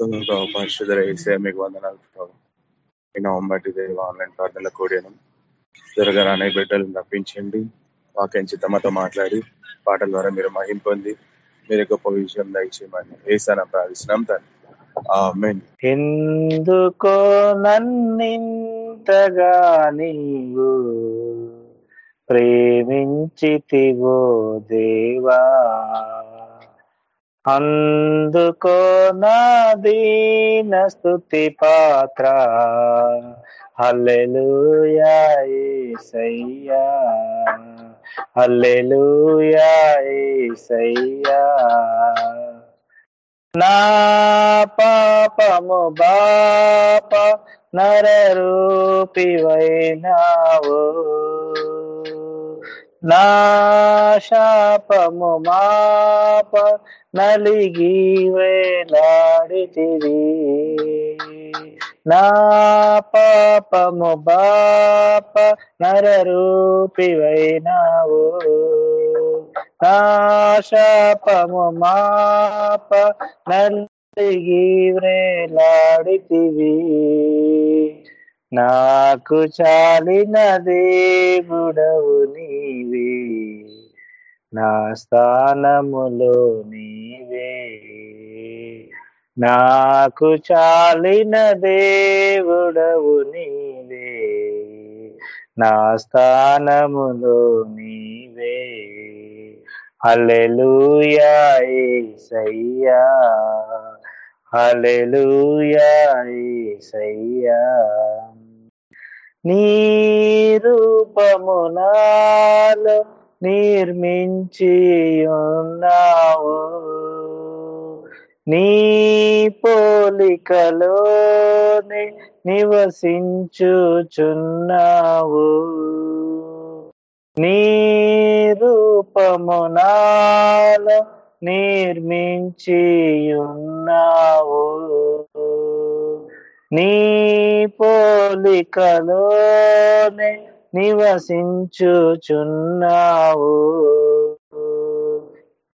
స్తోత్రం ప్రభావ పరిశుద్ధ వేసే మీకు వందనాలు ప్రభావ ఈ నవంబటి దేవ ఆన్లైన్ ప్రార్థనల కూడాను త్వరగా రానే బిడ్డలు నప్పించండి వాక్యం చిత్తమతో మాట్లాడి పాటల ద్వారా మీరు మహిం పొంది మీరు గొప్ప విషయం దయచేయమని ఏసాన ప్రార్థిస్తున్నాం తండ్రి. ఎందుకో నన్నింతగా నీవు ప్రేమించితివో దేవా? అందుకో నా దీన స్థుతి పాత్ర. హల్లెలూయా యేసయ్యా హల్లెలూయా యేసయ్యా నా పాపము బాప నరరూపివైనావు. నా శాపము మాప నలిగి వేలాడితివి నా పాపము బాప నరరూపివైనావు. నా శాపము మాప నలిగి వ్రేలాడితివి నాకు చాలిన దేవుడవు నీవే. నా స్థానములో నీవే. నాకు చాలిన దేవుడవు నీవే. నా స్థానములో నీవే. హల్లెలూయా యేసయ్యా నీ రూపమునాలో నిర్మించి ఉన్నావు నీ పోలికలోనే నివసించుచున్నావు. నీ రూపము నాలో నిర్మించి ఉన్నావు నీ పోలికలోనే నివసించుచున్నావు.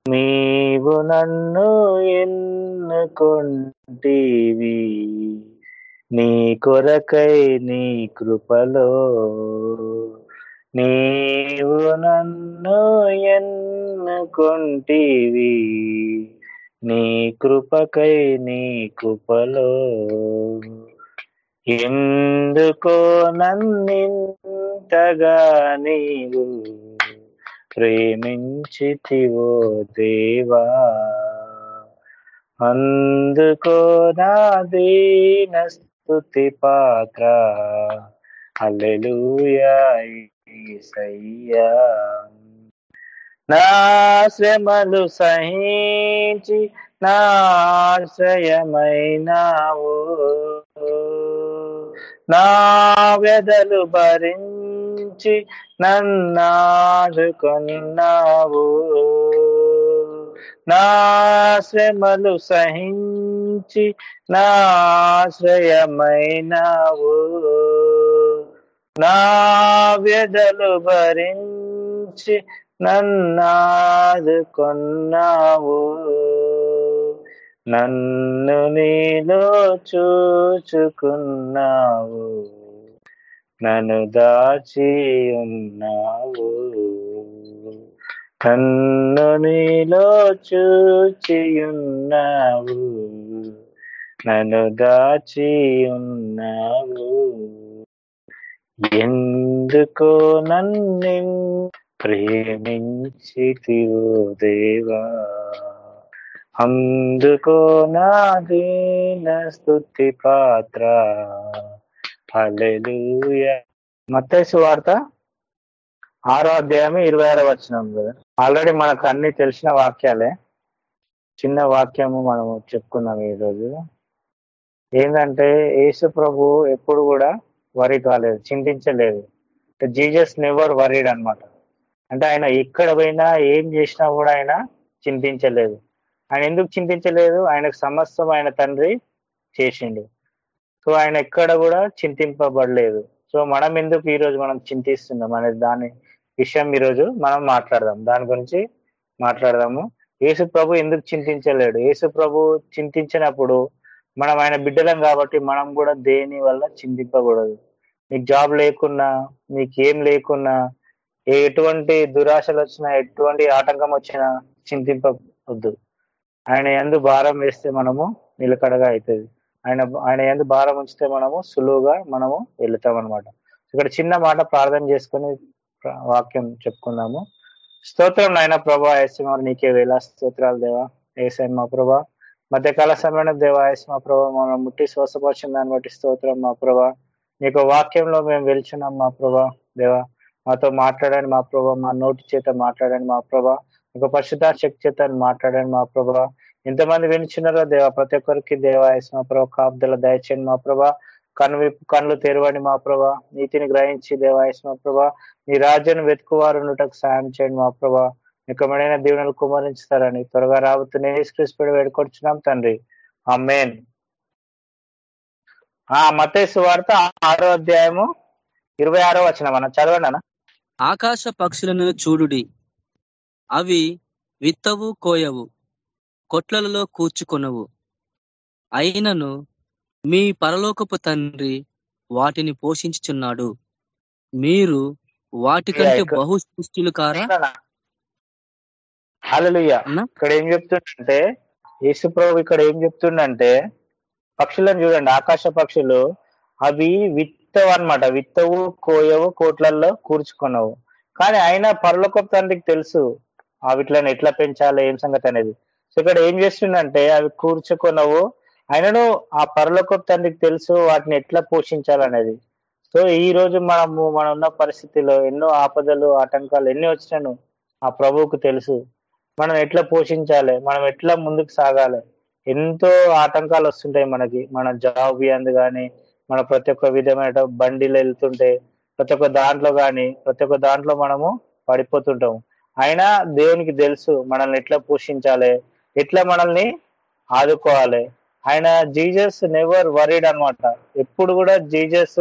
నీవు నన్ను ఎన్నుకొంటివి. నీ కొరకై నీ కృపలో. నీవు నన్ను ఎన్నుకొంటివి. నీ కృపకై నీ కృపలో. ఎందుకో నన్నింతగా నీవు ప్రేమించితివో దేవా? అందుకో నా దీన స్థుతి పాత్ర. హల్లెలూయా నా శ్రమలు సహించి నా ఆశ్రయమైనావు. నా వెదలు భరించి నన్నాడుకున్నావు నా శ్రమలు సహించి నా ఆశ్రయమైనావు. నా వ్యధలు భరించి నన్నాదుకున్నావు నన్ను నీలో చూచుకున్నావు. నన్ను దాచి ఉన్నావు. నన్ను నీలో చూచి ఉన్నావు. నన్ను దాచి ఉన్నావు. ఎందుకో నన్ను ప్రేమించితివో దేవా. అందుకో నా దీన స్థుతి పాత్ర. హల్లెలూయ. వార్త ఆరో అధ్యాయం ఇరవై ఆరో వచ్చినాం కదా ఆల్రెడీ మనకు అన్ని తెలిసిన వాక్యాలే. చిన్న వాక్యము మనము చెప్పుకున్నాం ఈరోజు ఏంటంటే యేసు ప్రభు ఎప్పుడు కూడా వరి కాలేదు చింతించలేదు. జీజస్ నెవర్ వరీడ్ అనమాట అంటే ఆయన ఎక్కడ పోయినా ఏం చేసినా కూడా ఆయన చింతించలేదు. ఆయన ఎందుకు చింతించలేదు? ఆయనకు సమస్తం ఆయన తండ్రి చేసిండు. సో ఆయన ఎక్కడ కూడా చింతింపబడలేదు. సో మనం ఎందుకు ఈరోజు మనం చింతిస్తున్నాం అనే దాని విషయం ఈరోజు మనం మాట్లాడదాం. దాని గురించి మాట్లాడదాము. యేసు ప్రభు ఎందుకు చింతించలేడు? యేసు ప్రభు చింతించినప్పుడు మనం ఆయన బిడ్డలం కాబట్టి మనం కూడా దేని వల్ల చింతింపకూడదు? నీకు జాబ్ లేకున్నా మీకు ఏం లేకున్నా ఏ ఎటువంటి దురాశలు వచ్చినా ఎటువంటి ఆటంకం వచ్చినా చింతింపవద్దు. ఆయన ఎందు భారం వేస్తే మనము నిలకడగా అవుతుంది ఆయన ఆయన ఎందు భారం ఉంచితే మనము సులువుగా మనము వెళుతాం అనమాట ఇక్కడ చిన్న మాట ప్రార్థన చేసుకుని వాక్యం చెప్పుకుందాము. స్తోత్రం నాయన ప్రభా ఏసమ నీకే వేళ స్తోత్రాలు దేవా. ఏసై మా ప్రభా మధ్యకాల సమయంలో దేవా ఏసీ మా ప్రభా మనం ముట్టి శ్వాసపరిచిన దాన్ని బట్టి స్తోత్రం మా ప్రభా. నీకు వాక్యంలో మేము వెళ్చున్నాం మా ప్రభా దేవా. మాతో మాట్లాడండి మా ప్రభా మా నోటి చేత మాట్లాడండి మా ప్రభా. ఒక పరిశుద్ధ శక్తి చేత మాట్లాడండి మా ప్రభా. ఎంతమంది వినిచున్నారో దేవా ప్రతి ఒక్కరికి దేవాయస్ మా ప్రభా కాపుదల దయచేయండి మా ప్రభా. కన్ను కళ్ళు తెరవండి మా ప్రభా. నీతిని గ్రహించి దేవాయస్ మా ప్రభా. నీ రాజ్యాన్ని వెతుకువారు ఉండటకు సాయం చేయండి మా ప్రభా. నికమైన దీవెనలు కుమరించుతారని త్వరగా రాబోతున్న యేసుక్రీస్తుడు వేడుకొచ్చున్నాం తండ్రి. ఆ మెయిన్ ఆ మతేసు వార్త ఆరో అధ్యాయము ఇరవై ఆరో వచ్చిన మనం చదవండి అన్న. ఆకాశ పక్షులను చూడుడి. అవి విత్తవు కోయవు కొట్లలో కూర్చుకొనవు. అయినను మీ పరలోకపు తండ్రి వాటిని పోషించుచున్నాడు. మీరు వాటికంటే బహు సృష్టిలు కారా? ఇక్కడ ఏం చెప్తుండంటే యేసు ప్రభు ఇక్కడ ఏం చెప్తుండంటే పక్షులను చూడండి ఆకాశ పక్షులు అవి విత్తవు అన్నమాట. విత్తవు కోయవు కోట్లల్లో కూర్చుకున్నావు కానీ ఆయన పరలోకపు తండ్రికి తెలుసు ఆ వీటిని ఎట్లా పెంచాలి ఏం సంగతి అనేది. సో ఇక్కడ ఏం చేస్తుండంటే అవి కూర్చుకున్నావు అయినను ఆ పరలోకపు తండ్రికి తెలుసు వాటిని ఎట్లా పోషించాలనేది. సో ఈ రోజు మనము మనం ఉన్న పరిస్థితిలో ఎన్నో ఆపదలు ఆటంకాలు ఎన్ని వచ్చినాను ఆ ప్రభువుకు తెలుసు. మనం ఎట్లా పోషించాలి మనం ఎట్లా ముందుకు సాగాలి. ఎంతో ఆటంకాలు వస్తుంటాయి మనకి. మన జాబ్ అందు కానీ మన ప్రతి ఒక్క విధమైన బండిలు వెళ్తుంటే ప్రతి ఒక్క దాంట్లో కానీ ప్రతి ఒక్క దాంట్లో మనము పడిపోతుంటాము. అయినా దేవునికి తెలుసు మనల్ని ఎట్లా పోషించాలి ఎట్లా మనల్ని ఆదుకోవాలి. ఆయన జీజస్ నెవర్ వరీడ్ అన్నమాట. ఎప్పుడు కూడా జీజస్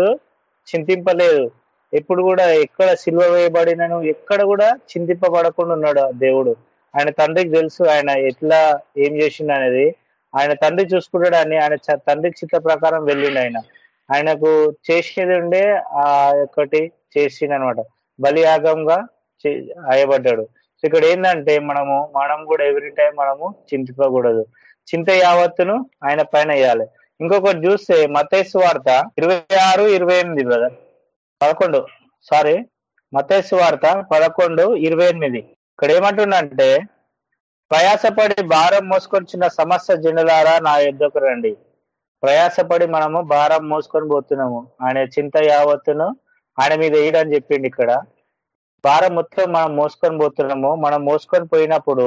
చింతింపలేదు. ఎప్పుడు కూడా ఎక్కడ సిల్వ వేయబడినను ఎక్కడ కూడా చింతింపబడకుండా ఉన్నాడు ఆ దేవుడు. ఆయన తండ్రికి తెలుసు ఆయన ఎట్లా ఏం చేసిండు అనేది. ఆయన తండ్రి చూసుకుంటాడు అని ఆయన తండ్రి చిత్త ప్రకారం వెళ్ళిండు ఆయన. ఆయనకు చేసేది ఉండే ఆ ఒకటి చేసిండు అనమాట బలియాగంగా ఆయబడ్డాడు. సో ఇక్కడ ఏంటంటే మనము మనం కూడా ఎవ్రీ టైం మనము చింతిపోకూడదు. చింత యావత్తును ఆయన పైన వేయాలి. ఇంకొకటి చూస్తే మతేసు వార్త ఇరవై ఆరు ఇరవై ఎనిమిది బ్రదర్ పదకొండు. సారీ మతేసు వార్త పదకొండు ఇరవై ఎనిమిది. ఇక్కడ ఏమంటుండంటే ప్రయాసపడి భారం మోసుకొచ్చిన సమస్య జనులారా నా యుద్ధకు రండి. ప్రయాసపడి మనము భారం మోసుకొని పోతున్నాము. ఆయన చింత యావత్తును ఆయన మీద వేయడం చెప్పిండు ఇక్కడ. భారం మొత్తం మనం మోసుకొని పోతున్నాము. మనం మోసుకొని పోయినప్పుడు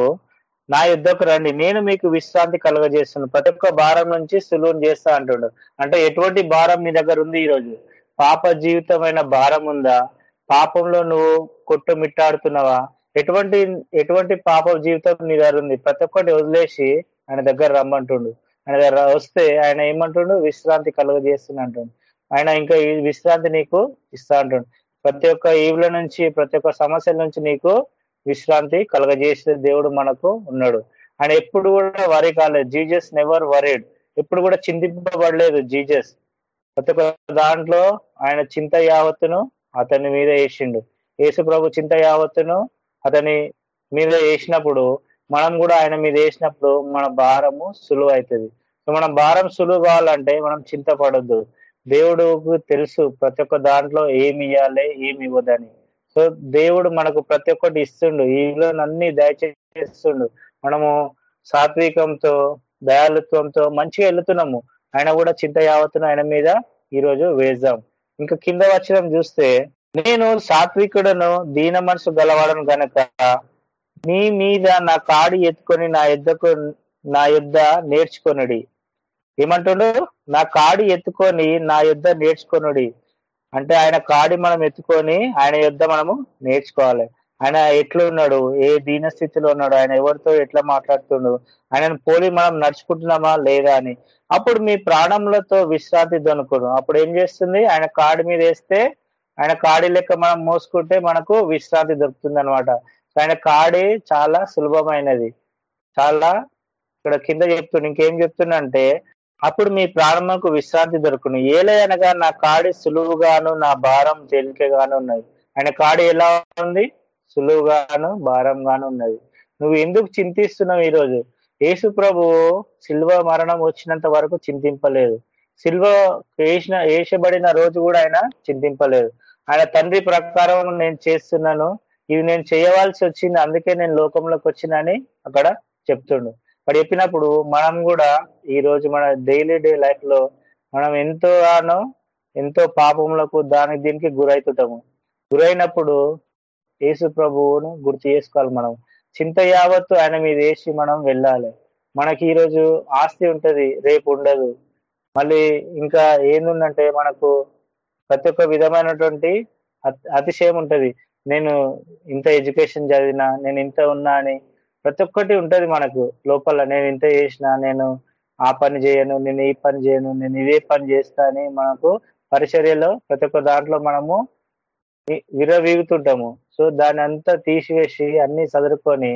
నా యుద్ధకు రండి. నేను మీకు విశ్రాంతి కలుగజేస్తున్నాను ప్రతి ఒక్క భారం నుంచి సులువుని చేస్తా అంటుండు. అంటే ఎటువంటి భారం మీ దగ్గర ఉంది ఈ రోజు పాప జీవితమైన భారం ఉందా? పాపంలో నువ్వు కొట్టుమిట్టాడుతున్నావా? ఎటువంటి ఎటువంటి పాప జీవితం నీ దగ్గర ఉంది? ప్రతి ఒక్కటి వదిలేసి ఆయన దగ్గర రమ్మంటుండు. ఆయన దగ్గర వస్తే ఆయన ఏమంటుండు? విశ్రాంతి కలుగజేస్తున్నా అంటుండు. ఆయన ఇంకా ఈ విశ్రాంతి నీకు ఇస్తా అంటుండు. ప్రతి ఒక్క ఈవుల నుంచి ప్రతి ఒక్క సమస్యల నుంచి నీకు విశ్రాంతి కలగజేసే దేవుడు మనకు ఉన్నాడు. ఆయన ఎప్పుడు కూడా వరి కాలేదు. Jesus never worried. ఎప్పుడు కూడా చింతింపబడలేదు జీజస్ ప్రతి ఒక్క దాంట్లో ఆయన చింత యావత్తును అతని మీద వేసిండు. యేసు ప్రభు చింత యావత్తును అతని మీద వేసినప్పుడు మనం కూడా ఆయన మీద వేసినప్పుడు మన భారము సులువు అవుతుంది సో మనం భారం సులువు కావాలంటే మనం చింతపడద్దు. దేవుడుకు తెలుసు ప్రతి ఒక్క దాంట్లో ఏమి ఇవ్వాలి ఏమి ఇవ్వదని. సో దేవుడు మనకు ప్రతి ఒక్కటి ఇస్తుండు. ఈలో అన్ని దయచేస్తుండు. మనము సాత్వికంతో దయాలుత్వంతో మంచిగా వెళ్తున్నాము ఆయన కూడా చింత యావత్తును ఆయన మీద ఈరోజు వేద్దాం. ఇంకా కింద వచ్చిన చూస్తే నేను సాత్వికుడను దీన మనసు గలవాడను గనక నీ మీద నా కాడి ఎత్తుకొని నా యుద్ధకు నా యుద్ధ నేర్చుకొనడి. ఏమంటుండు? నా కాడి ఎత్తుకొని నా యుద్ధ నేర్చుకొనుడి. అంటే ఆయన కాడి మనం ఎత్తుకొని ఆయన యుద్ధ మనము నేర్చుకోవాలి. ఆయన ఎట్లున్నాడు? ఏ దీన స్థితిలో ఉన్నాడు? ఆయన ఎవరితో ఎట్లా మాట్లాడుతుండు? ఆయనను పోలి మనం నడుచుకుంటున్నామా లేదా అని. అప్పుడు మీ ప్రాణములతో విశ్రాంతి దొనుకుడు అప్పుడు ఏం చేస్తుంది? ఆయన కాడి మీద వేస్తే ఆయన కాడి లెక్క మనం మోసుకుంటే మనకు విశ్రాంతి దొరుకుతుంది అనమాట ఆయన కాడి చాలా సులభమైనది. చాలా ఇక్కడ కింద చెప్తుండు. ఇంకేం చెప్తుండంటే అప్పుడు మీ ప్రారంభకు విశ్రాంతి దొరుకును. ఏలే అనగా నా కాడి సులువుగాను నా భారం తేలికగాను ఉన్నది. ఆయన కాడి ఎలా ఉంది? సులువుగాను భారంగాను ఉన్నది. నువ్వు ఎందుకు చింతిస్తున్నావు ఈరోజు? యేసు ప్రభు శిల్వ మరణం వచ్చినంత వరకు చింతింపలేదు. శిల్వ వేసిన వేసబడిన రోజు కూడా ఆయన చింతింపలేదు. ఆయన తండ్రి ప్రకారం నేను చేస్తున్నాను ఇవి నేను చేయవలసి వచ్చింది అందుకే నేను లోకంలోకి వచ్చినని అక్కడ చెప్తుండు. వాడు చెప్పినప్పుడు మనం కూడా ఈ రోజు మన డైలీ డే లైఫ్లో మనం ఎంతోగానో ఎంతో పాపములకు దానికి దీనికి గురవుతుంటాము గురైనప్పుడు యేసు ప్రభువును గుర్తు చేసుకోవాలి మనం. చింత యావత్తు ఆయన మీద వేసి మనం వెళ్ళాలి. మనకి ఈరోజు ఆస్తి ఉంటది రేపు ఉండదు. మళ్ళీ ఇంకా ఏందుందంటే మనకు ప్రతి ఒక్క విధమైనటువంటి అతి- అతిశయం ఉంటది. నేను ఇంత ఎడ్యుకేషన్ చదివినా నేను ఇంత ఉన్నా అని ప్రతి ఒక్కటి ఉంటది మనకు. లోపల నేను ఇంత చేసిన నేను ఆ పని చేయను నేను ఈ పని చేయను నేను ఇదే పని చేస్తా అని మనకు పరిచర్యలో ప్రతి ఒక్క దాంట్లో మనము విరవీగుతుంటాము సో దాన్ని అంతా తీసివేసి అన్ని చదువుకొని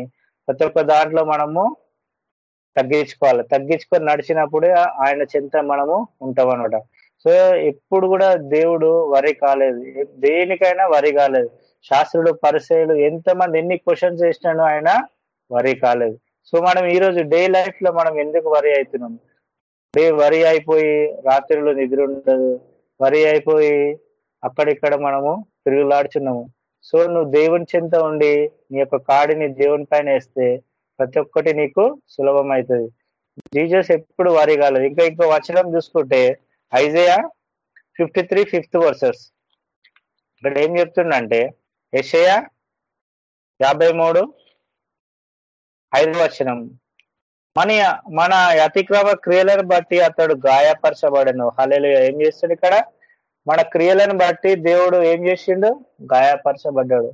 ప్రతి ఒక్క దాంట్లో మనము తగ్గించుకోవాలి. తగ్గించుకొని నడిచినప్పుడే ఆయన చింత మనము ఉంటాం అనమాట సో ఎప్పుడు కూడా దేవుడు వరి కాలేదు. దేనికైనా వరి కాలేదు. శాస్త్రుడు పరిచయులు ఎంతమంది ఎన్ని క్వశ్చన్స్ చేసినాను ఆయన వరి కాలేదు. సో మనం ఈరోజు డే లైఫ్లో మనం ఎందుకు వరి అవుతున్నాం డే వరి అయిపోయి రాత్రిలో నిద్ర ఉండదు. వరి అయిపోయి అక్కడిక్కడ మనము తిరుగులాడుచున్నాము. సో నువ్వు దేవుని చింత ఉండి నీ యొక్క కాడిని దేవుని పైన వేస్తే ప్రతి ఒక్కటి నీకు సులభం అవుతుంది జీజస్ ఎప్పుడు వరి కాలేదు. ఇంకా ఇంకో వచనం చూసుకుంటే Isaiah fifty three fifth verses. ఇక్కడ ఏం చెప్తుండంటే యెషయా యాభై మూడు ఐదు వచనం మన మన అతిక్రమ క్రియలను బట్టి అతడు గాయపరచబడను. హలేలు ఏం చేస్తాడు ఇక్కడ? మన క్రియలను బట్టి దేవుడు ఏం చేసిండు? గాయపరచబడ్డాడు.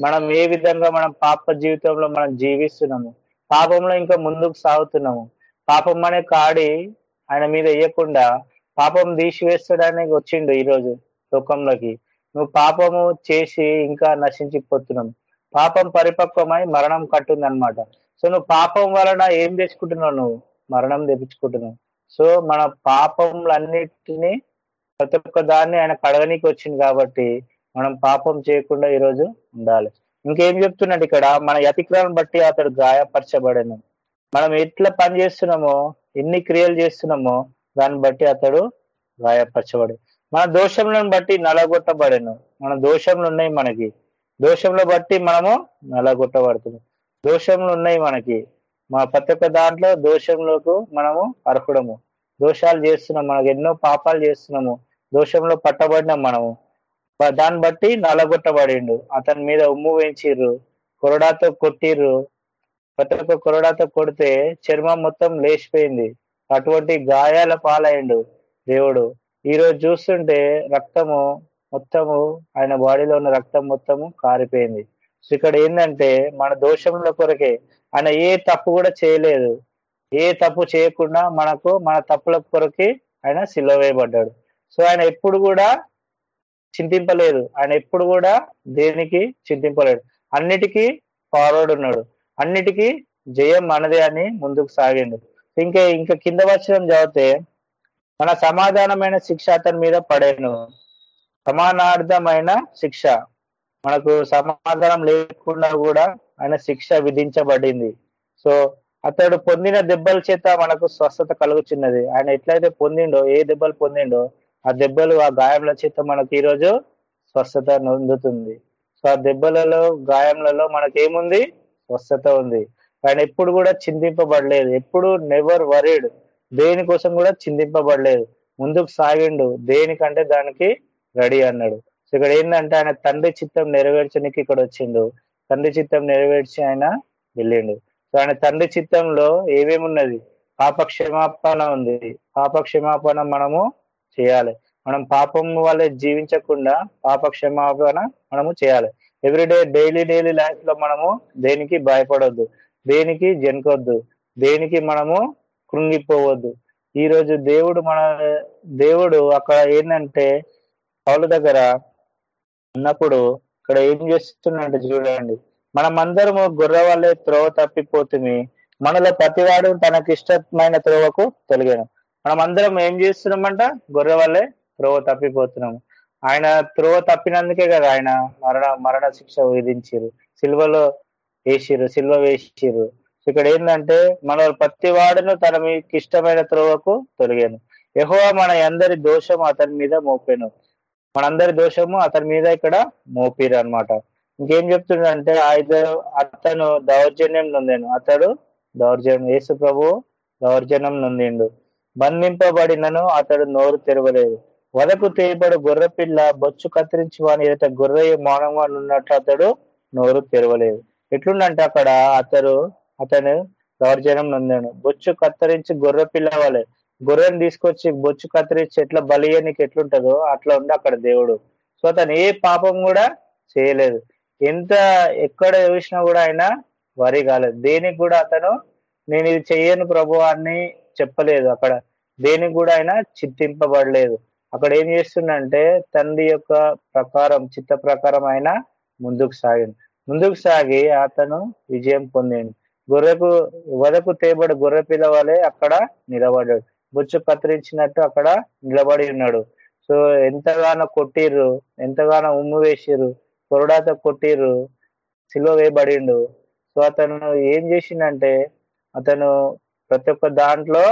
మనం ఏ విధంగా మనం పాప జీవితంలో మనం జీవిస్తున్నాము? పాపంలో ఇంకా ముందుకు సాగుతున్నాము. పాపం అనే కాడి ఆయన మీద వేయకుండా పాపం తీసివేస్తాడానికి వచ్చిండు ఈరోజు లోకంలోకి. నువ్వు పాపము చేసి ఇంకా నశించిపోతున్నావు. పాపం పరిపక్వమై మరణం కట్టుంది అనమాట సో నువ్వు పాపం వలన ఏం చేసుకుంటున్నావు నువ్వు? మరణం తెప్పించుకుంటున్నావు. సో మన పాపములన్నిటినీ ప్రతి ఒక్క దాన్ని ఆయన కడగనీకి వచ్చింది కాబట్టి మనం పాపం చేయకుండా ఈరోజు ఉండాలి. ఇంకేం చెప్తున్నాడు ఇక్కడ? మన అతిక్రమం బట్టి అతడు గాయపరచబడను. మనం ఎట్లా పని చేస్తున్నామో ఎన్ని క్రియలు చేస్తున్నామో దాన్ని బట్టి అతడు గాయపరచబడి మన దోషంలను బట్టి నలగొట్టబడను. మన దోషంలు ఉన్నాయి మనకి. దోషంలో బట్టి మనము నలగొట్టబడుతున్నాం. దోషములు ఉన్నాయి మనకి. మా ప్రతి ఒక్క దాంట్లో దోషంలోకి మనము అర్హుడము. దోషాలు చేస్తున్నాం మనకు ఎన్నో పాపాలు చేస్తున్నాము. దోషంలో పట్టబడినాం మనము. దాన్ని బట్టి నలగొట్టబడిండు అతని మీద ఉమ్ము వేయించిర్రు కొరడాతో కొట్టిర్రు. ప్రతి ఒక్క కొరడాతో కొడితే చర్మం మొత్తం లేచిపోయింది. అటువంటి గాయాల పాలయ్యండు దేవుడు. ఈరోజు చూస్తుంటే రక్తము మొత్తము ఆయన బాడీలో ఉన్న రక్తం మొత్తము కారిపోయింది. సో ఇక్కడ ఏంటంటే మన దోషముల కొరకే ఆయన ఏ తప్పు కూడా చేయలేదు. ఏ తప్పు చేయకుండా మనకు మన తప్పుల కొరకే ఆయన సిలువ వేయబడ్డాడు. సో ఆయన ఎప్పుడు కూడా చింతింపలేదు. ఆయన ఎప్పుడు కూడా దేనికి చింతింపలేడు అన్నిటికీ ఫార్వర్డ్ ఉన్నాడు. అన్నిటికీ జయం మనదే అని ముందుకు సాగిండు. ఇంకా ఇంకా కింద వచ్చిన చదివితే మన సమాధానమైన శిక్ష అతని మీద పడేను. సమానార్థమైన శిక్ష. మనకు సమాధానం లేకుండా కూడా ఆయన శిక్ష విధించబడింది. సో అతడు పొందిన దెబ్బల చేత మనకు స్వస్థత కలుగుచున్నది. ఆయన ఎట్లయితే పొందిండో ఏ దెబ్బలు పొందిండో ఆ దెబ్బలు ఆ గాయముల చేత మనకు ఈరోజు స్వస్థత నొందుతుంది. సో ఆ దెబ్బలలో గాయములలో మనకేముంది స్వస్థత ఉంది. ఆయన ఎప్పుడు కూడా చింతింపబడలేదు. ఎప్పుడు నెవర్ వరీడ్ దేనికోసం కూడా చింతింపబడలేదు. ముందుకు సాగిండు. దేనికంటే దానికి రెడీ అన్నాడు. సో ఇక్కడ ఏంటంటే ఆయన తండ్రి చిత్తం నెరవేర్చడానికి ఇక్కడ వచ్చిండు. తండ్రి చిత్తం నెరవేర్చి ఆయన వెళ్ళిండు. సో ఆయన తండ్రి చిత్తంలో ఏమేమున్నది పాప క్షమాపణ ఉంది. పాప క్షమాపణ మనము చేయాలి. మనం పాపం వల్లే జీవించకుండా పాప క్షమాపణ మనము చేయాలి. ఎవ్రీడే డైలీ డైలీ లైఫ్లో మనము దేనికి భయపడొద్దు? దేనికి జనకొద్దు? దేనికి మనము కృంగిపోవద్దు? ఈరోజు దేవుడు మన దేవుడు అక్కడ ఏంటంటే పౌల దగ్గర ఉన్నప్పుడు ఇక్కడ ఏం చేస్తున్నాడంటే చూడండి మనమందరము గొర్రె వాళ్ళే త్రోవ తప్పిపోతుంది మనలో ప్రతివాడు తనకి ఇష్టమైన త్రోవకు తొలగాను. మనం అందరం ఏం చేస్తున్నామంట? గొర్రె వల్లే త్రోవ తప్పిపోతున్నాము. ఆయన త్రోవ తప్పినందుకే కదా ఆయన మరణ మరణ శిక్ష విధించారు. సిల్వలో వేసిరు సిల్వ వేసిరు. ఇక్కడ ఏంటంటే మన ప్రతి వాడును తన మీకు ఇష్టమైన త్రోవకు తొలగాను. యహో మన అందరి దోషం అతని మీద మోపాను. మనందరి దోషము అతని మీద ఇక్కడ మోపిరు అన్నమాట ఇంకేం చెప్తుండంటే ఆయన అతను దౌర్జన్యం నొందాను అతడు దౌర్జన్యం యేసు ప్రభు దౌర్జన్యం నొందిండు. బంధింపబడినను అతడు నోరు తెరవలేదు. వదకు తీయబడు గొర్రె పిల్ల బొచ్చు కత్తిరించి వాని ఎదుట గొర్రె మౌనంగా ఉన్నట్టు అతడు నోరు తెరవలేదు. ఎట్లుండంటే అక్కడ అతడు అతను దౌర్జన్యం నొందాను బొచ్చు కత్తిరించి గొర్రె పిల్ల గొర్రెని తీసుకొచ్చి బొచ్చు కత్తిరించి ఎట్లా బలియనికి ఎట్లుంటదో అట్లా ఉంది అక్కడ దేవుడు. సో అతను ఏ పాపం కూడా చేయలేదు. ఎంత ఎక్కడ చూసినా కూడా ఆయన వరి కాలేదు. దేనికి కూడా అతను నేను ఇది చెయ్యను ప్రభు అని చెప్పలేదు. అక్కడ దేనికి కూడా ఆయన చిత్తింపబడలేదు అక్కడ ఏం చేస్తుండంటే తండ్రి యొక్క ప్రకారం చిత్త ప్రకారం ఆయన ముందుకు సాగింది ముందుకు సాగి అతను విజయం పొందిండు. గొర్రెకు వదకు తేబడి గొర్రె పిల్లవాలే అక్కడ నిలబడ్డాడు. బొచ్చు కత్తిరించినట్టు అక్కడ నిలబడి ఉన్నాడు. సో ఎంతగానో కొట్టిర్రు ఎంతగానో ఉమ్ము వేసిర్రు కొరడాతో కొట్టిర్రు సిలువ వేయబడిండు. సో అతను ఏం చేసిండంటే అతను ప్రతి ఒక్క దాంట్లో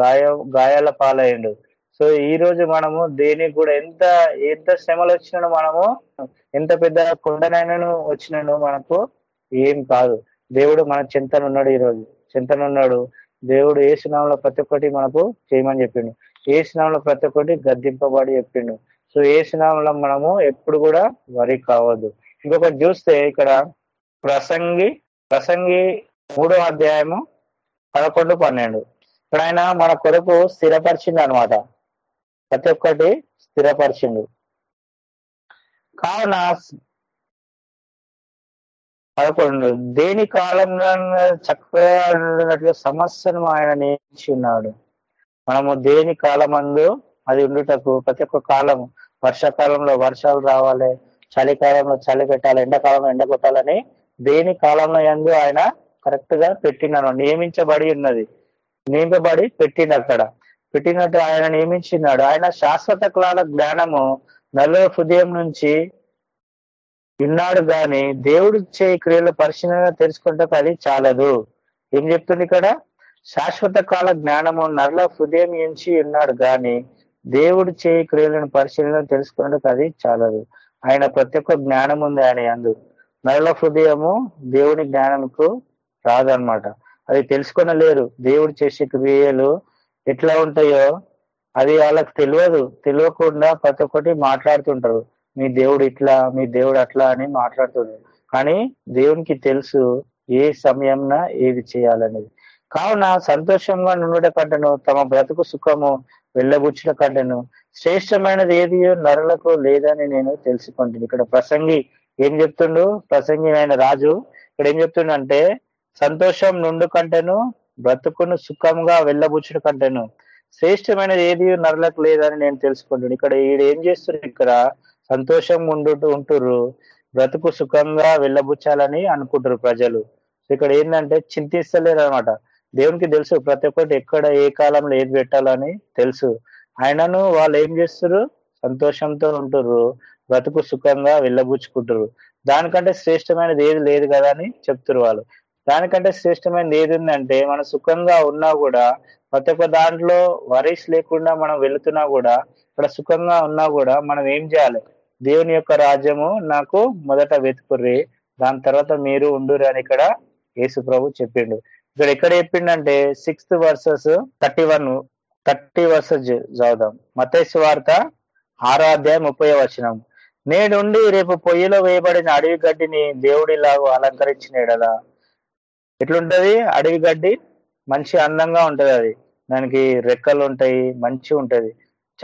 గాయ గాయాల పాలయ్యిండు. సో ఈ రోజు మనము దేనికి కూడా ఎంత ఎంత శ్రమలు వచ్చినాడో మనము ఎంత పెద్ద కొండనైనాను వచ్చినను మనకు ఏం కాదు. దేవుడు మన చింతనున్నాడు ఈరోజు చింతన చింతనున్నాడు. దేవుడు ఏ స్నామంలో ప్రతి ఒక్కటి మనకు చేయమని చెప్పిండు. ఏ స్నామంలో ప్రతి ఒక్కటి గద్దింపబడి చెప్పిండు. సో ఏ స్నామంలో మనము ఎప్పుడు కూడా వరి కావద్దు. ఇంకొకటి చూస్తే ఇక్కడ ప్రసంగి ప్రసంగి మూడో అధ్యాయము పదకొండు పన్నెండు. ఇక్కడ ఆయన మన కొరకు స్థిరపరిచిండు అనమాట ప్రతి ఒక్కటి స్థిరపరిచిండు. కావున పదకొండు. దేని కాలంలో చక్కగా సమస్యను ఆయన నియమించి ఉన్నాడు. మనము దేని కాలమందు అది ఉండుటకు ప్రతి ఒక్క కాలం వర్షాకాలంలో వర్షాలు రావాలి చలికాలంలో చలి పెట్టాలి ఎండాకాలంలో ఎండ కొట్టాలని దేని కాలంలో ఎందు ఆయన కరెక్ట్గా పెట్టినాను నియమించబడి ఉన్నది. నియమించబడి పెట్టింది అక్కడ పెట్టినట్టు ఆయన నియమించినాడు. ఆయన శాశ్వత కాల జ్ఞానము నలుగురు హృదయం నుంచి విన్నాడు గాని దేవుడు చే క్రియల పరిశీలన తెలుసుకుంటే అది చాలదు. ఏం చెప్తుంది ఇక్కడ? శాశ్వత కాల జ్ఞానము నర్ల హృదయం నుంచి ఉన్నాడు గాని దేవుడు చే క్రియలను పరిశీలన తెలుసుకుంటే అది చాలదు. ఆయన ప్రతి ఒక్క జ్ఞానం ఉంది ఆయన అందు నర్ల హృదయము దేవుని జ్ఞానంకు రాదనమాట అది తెలుసుకొనలేరు దేవుడు చేసే క్రియలు ఎట్లా ఉంటాయో అది వాళ్ళకి తెలియదు. తెలియకుండా ప్రతి ఒక్కటి మాట్లాడుతుంటారు. మీ దేవుడు ఇట్లా మీ దేవుడు అట్లా అని మాట్లాడుతున్నాడు కానీ దేవునికి తెలుసు ఏ సమయంన ఏది చేయాలనేది. కావున సంతోషంగా నుండుట కంటను తమ బ్రతుకు సుఖము వెళ్ళబుచ్చుట కంటను శ్రేష్టమైనది ఏది? నరులకు లేదని నేను తెలుసుకుంటాను ఇక్కడ ప్రసంగి ఏం చెప్తుండు? ప్రసంగి ఆయన రాజు ఇక్కడ ఏం చెప్తుండంటే సంతోషం నుండు కంటేను బ్రతుకును సుఖంగా వెళ్ళబుచ్చుట కంటేను శ్రేష్టమైనది ఏది? నరులకు లేదని నేను తెలుసుకుంటాను ఇక్కడ ఈడు ఏం చేస్తున్నాడు? ఇక్కడ సంతోషం ఉండు ఉంటుర్రు. బ్రతుకు సుఖంగా వెళ్ళబుచ్చాలని అనుకుంటారు ప్రజలు. ఇక్కడ ఏంటంటే చింతిస్తలేరు అనమాట దేవునికి తెలుసు ప్రతి ఒక్కటి ఎక్కడ ఏ కాలంలో ఏది పెట్టాలని తెలుసు. ఆయనను వాళ్ళు ఏం చేస్తారు సంతోషంతో ఉంటుర్రు. బ్రతుకు సుఖంగా వెళ్ళబుచ్చుకుంటారు దానికంటే శ్రేష్టమైనది ఏది లేదు కదా అని చెప్తారు వాళ్ళు. దానికంటే శ్రేష్టమైనది ఏది ఉందంటే మనం సుఖంగా ఉన్నా కూడా ప్రతి ఒక్క దాంట్లో వరీస్ లేకుండా మనం వెళుతున్నా కూడా ఇక్కడ సుఖంగా ఉన్నా కూడా మనం ఏం చేయాలి? దేవుని యొక్క రాజ్యము నాకు మొదట వెతుకుర్రి. దాని తర్వాత మీరు ఉండురు అని ఇక్కడ యేసు ప్రభు చెప్పిండు. ఇక్కడ ఎక్కడ చెప్పిండంటే sixth verses thirty one thirty verses చదువుదాం. మతేసు వార్త ఆరాధ్యాయ ముప్పై వచనం. నేడుండి రేపు పొయ్యిలో వేయబడిన అడవి గడ్డిని దేవుడిలాగా అలంకరించినడలా. ఎట్లుంటది? అడవి గడ్డి మంచి అందంగా ఉంటది అది. దానికి రెక్కలు ఉంటాయి మంచి ఉంటది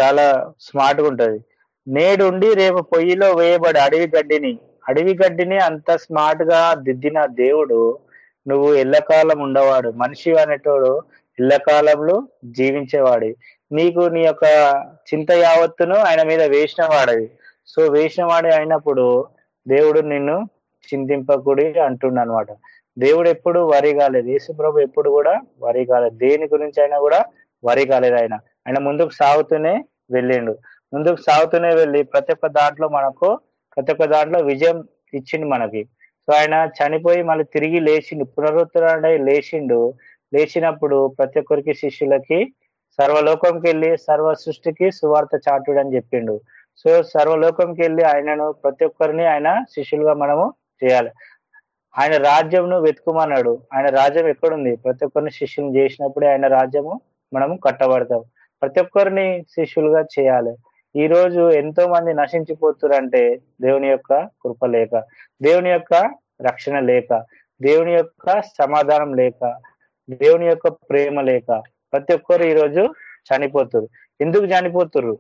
చాలా స్మార్ట్గా ఉంటది నేడుండి రేపు పొయ్యిలో వేయబడి అడవి గడ్డిని. అడవి గడ్డిని అంత స్మార్ట్గా దిద్దిన దేవుడు నువ్వు ఎల్లకాలం ఉండవాడు. మనిషి అనేటోడు ఎల్లకాలంలో జీవించేవాడి. నీకు నీ యొక్క చింత యావత్తును ఆయన మీద వేసిన వాడవి సో వేసిన వాడి అయినప్పుడు దేవుడు నిన్ను చింతింపకుడి అంటుండ అనమాట దేవుడు ఎప్పుడు వరి కాలేదు. యేసు ప్రభు ఎప్పుడు కూడా వరి కాలేదు. దేని గురించి అయినా కూడా వరి కాలేదు ఆయన. ఆయన ముందుకు సాగుతూనే వెళ్ళిండు. ముందుకు సాగుతూనే వెళ్ళి ప్రతి ఒక్క దాంట్లో మనకు ప్రతి ఒక్క దాంట్లో విజయం ఇచ్చిండు మనకి. సో ఆయన చనిపోయి మళ్ళీ తిరిగి లేచిండు పునరుత్తరాడై లేచిండు. లేచినప్పుడు ప్రతి ఒక్కరికి శిష్యులకి సర్వలోకంకి వెళ్ళి సర్వ సృష్టికి సువార్త చాటుడు అని చెప్పిండు. సో సర్వలోకంకి వెళ్ళి ఆయనను ప్రతి ఒక్కరిని ఆయన శిష్యులుగా మనము చేయాలి. ఆయన రాజ్యంను వెతుకుమన్నాడు. ఆయన రాజ్యం ఎక్కడుంది? ప్రతి ఒక్కరిని శిష్యులు చేసినప్పుడే ఆయన రాజ్యము మనము కట్టబడతాం. ప్రతి ఒక్కరిని శిష్యులుగా చేయాలి. ఈ రోజు ఎంతో మంది నశించిపోతురంటే దేవుని యొక్క కృప లేక దేవుని యొక్క రక్షణ లేక దేవుని యొక్క సమాధానం లేక దేవుని యొక్క ప్రేమ లేక ప్రతి ఒక్కరు ఈరోజు చనిపోతురు. ఎందుకు చనిపోతురు?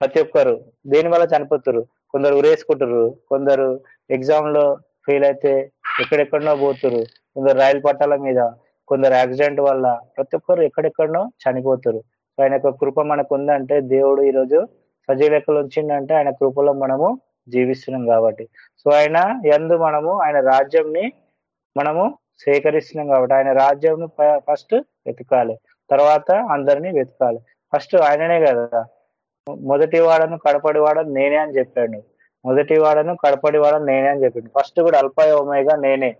ప్రతి ఒక్కరు దేని వల్ల చనిపోతురు? కొందరు ఉరేసుకుంటారు కొందరు ఎగ్జామ్లో ఫెయిల్ అయితే ఎక్కడెక్కడనో పోతురు కొందరు రైలు పట్టాల మీద కొందరు యాక్సిడెంట్ వల్ల ప్రతి ఒక్కరు ఎక్కడెక్కడనో చనిపోతురు. ఆయన యొక్క కృప మనకు ఉందంటే దేవుడు ఈరోజు సజీవ లెక్కలు వచ్చిందంటే ఆయన కృపలో మనము జీవిస్తున్నాం కాబట్టి. సో ఆయన ఎందు మనము ఆయన రాజ్యంని మనము సేకరిస్తున్నాం కాబట్టి. ఆయన రాజ్యంను ఫస్ట్ వెతకాలి. తర్వాత అందరినీ వెతకాలి. ఫస్ట్ ఆయననే కదా. మొదటి వాడను కడపడి వాడను నేనే అని చెప్పాడు. మొదటి వాడను కడపడి వాడను నేనే అని చెప్పిండు. ఫస్ట్ కూడా అల్పాయ ఒమేగా నేనే.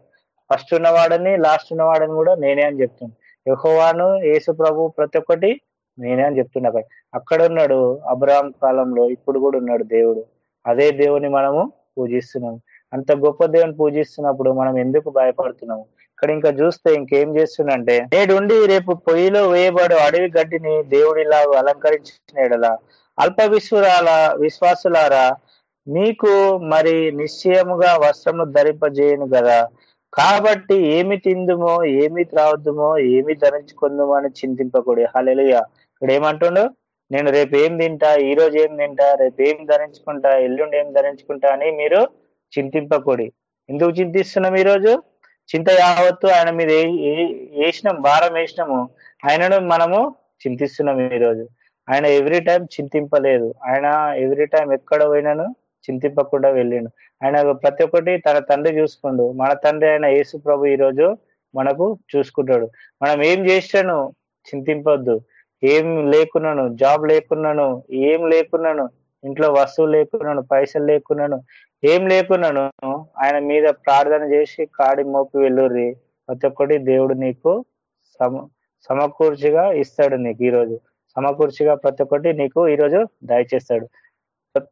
ఫస్ట్ ఉన్నవాడని లాస్ట్ ఉన్నవాడని కూడా నేనే అని చెప్తాను యహోవాను యేసు ప్రభు ప్రతి ఒక్కటి నేనే అని చెప్తున్నా అక్కడ ఉన్నాడు అబ్రహాం కాలంలో ఇప్పుడు కూడా ఉన్నాడు దేవుడు. అదే దేవుని మనము పూజిస్తున్నాం అంత గొప్ప దేవుని పూజిస్తున్నప్పుడు మనం ఎందుకు భయపడుతున్నాము? ఇక్కడ ఇంకా చూస్తే ఇంకేం చేస్తుందంటే నేడుండి రేపు పొయ్యిలో వేయబడు అడవి గడ్డిని దేవుడిలా అలంకరించిన అల్ప విశ్వరాల విశ్వాసులారా మీకు మరి నిశ్చయముగా వస్త్రము ధరింపజేయను కదా. కాబట్టి ఏమి తిందుమో ఏమి త్రావద్దుమో ఏమి ధరించుకుందుమో అని చింతింపకూడదు. హలెలుయ ఇప్పుడు ఏమంటుండు నేను రేపు ఏం తింటా? ఈ రోజు ఏం తింటా? రేపు ఏం ధరించుకుంటా? ఎల్లుండి ఏం ధరించుకుంటా అని మీరు చింతింపకూడి ఎందుకు చింతిస్తున్నాం ఈరోజు? చింత యావత్తు ఆయన మీద వేసినాం భారం వేసినాము ఆయనను మనము చింతిస్తున్నాం ఈరోజు. ఆయన ఎవ్రీ టైం చింతింపలేదు. ఆయన ఎవ్రీ టైం ఎక్కడ పోయినాను చింతింపకుండా వెళ్ళిండు. ఆయన ప్రతి ఒక్కటి తన తండ్రి చూసుకుండు. మన తండ్రి ఆయన యేసు ప్రభు ఈరోజు మనకు చూసుకుంటాడు. మనం ఏం చేసాను చింతింపొద్దు. ఏం లేకున్నాను జాబ్ లేకున్నాను ఏం లేకున్నాను ఇంట్లో వస్తువు లేకున్నాను పైసలు లేకున్నాను ఏం లేకున్నాను ఆయన మీద ప్రార్థన చేసి కాడి మోపి వెళ్ళుర్రి. ప్రతి ఒక్కటి దేవుడు నీకు సమ సమకూర్చిగా ఇస్తాడు నీకు ఈరోజు. సమకూర్చిగా ప్రతి ఒక్కటి నీకు ఈరోజు దయచేస్తాడు.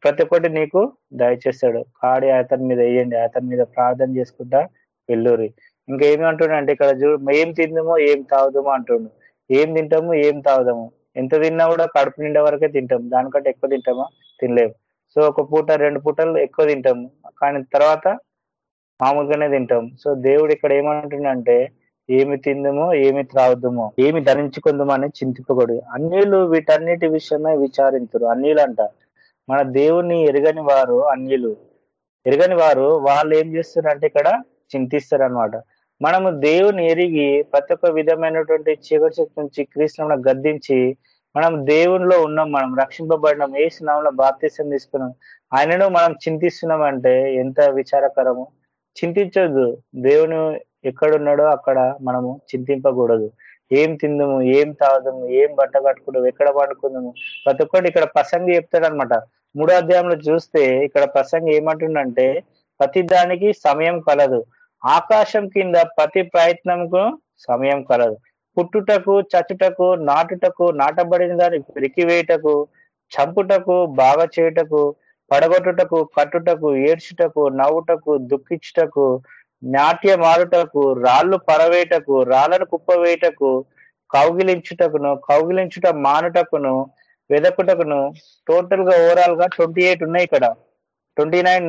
ప్రతి ఒక్కటి నీకు దయచేస్తాడు. కాడి అతని మీద వేయండి అతని మీద ప్రార్థన చేసుకుంటా వెళ్ళూరి ఇంకేమి అంటుండే ఇక్కడ చూ ఏం తిందుమో ఏం తాగుదామో అంటుండు. ఏం తింటాము ఏం తాగుదాము. ఎంత తిన్నా కూడా కడుపు నిండా వరకే తింటాం దానికంటే ఎక్కువ తింటామా? తినలేము. సో ఒక పూట రెండు పూటలు ఎక్కువ తింటాము. కానీ తర్వాత మామూలుగానే తింటాం సో దేవుడు ఇక్కడ ఏమంటుండంటే ఏమి తిందమో ఏమి త్రాగుదామో ఏమి ధరించుకుందామో అని చింతింపకూడదు అన్యులు వీటన్నిటి విషయమై విచారించరు అన్యులు అంట మన దేవుణ్ణి ఎరగని వారు అన్యులు. ఎరగని వారు వాళ్ళు ఏం చేస్తారంటే ఇక్కడ చింతిస్తారు అనమాట మనము దేవుని ఎరిగి ప్రతి ఒక్క విధమైనటువంటి చీకటి శక్తి నుంచి క్రీస్తులను గద్దించి మనం దేవునిలో ఉన్నాం మనం రక్షింపబడినాం ఏ స్నామంలో బాప్తీసం తీసుకున్నాం. ఆయనను మనం చింతిస్తున్నాం అంటే ఎంత విచారకరము. చింతించొద్దు. దేవుని ఎక్కడున్నాడో అక్కడ మనము చింతింపకూడదు. ఏం తిందము ఏం తాగుదాము ఏం బట్ట కట్టుకుందాము ఎక్కడ పండుకుందాము. ప్రతి ఒక్కటి ఇక్కడ ప్రసంగి చెప్తాడనమాట మూడో అధ్యాయంలో చూస్తే ఇక్కడ ప్రసంగి ఏమంటుండంటే ప్రతి దానికి సమయం కలదు. ఆకాశం కింద ప్రతి ప్రయత్నంకు సమయం కలదు. పుట్టుటకు చచ్చుటకు నాటుటకు నాటబడిన దాన్ని పెరికివేయటకు చంపుటకు బాగా చేయుటకు పడగొట్టుటకు కట్టుటకు ఏడ్చుటకు నవ్వుటకు దుఃఖించుటకు నాట్యం ఆడుటకు రాళ్ళు పరవేటకు రాళ్ళను కుప్పవేయటకు కౌగిలించుటకును కౌగిలించుట మానుటకును వెదకుటకును టోటల్గా ఓవరాల్గా ట్వంటీ ఎయిట్ ఉన్నాయి ఇక్కడ. Twenty nine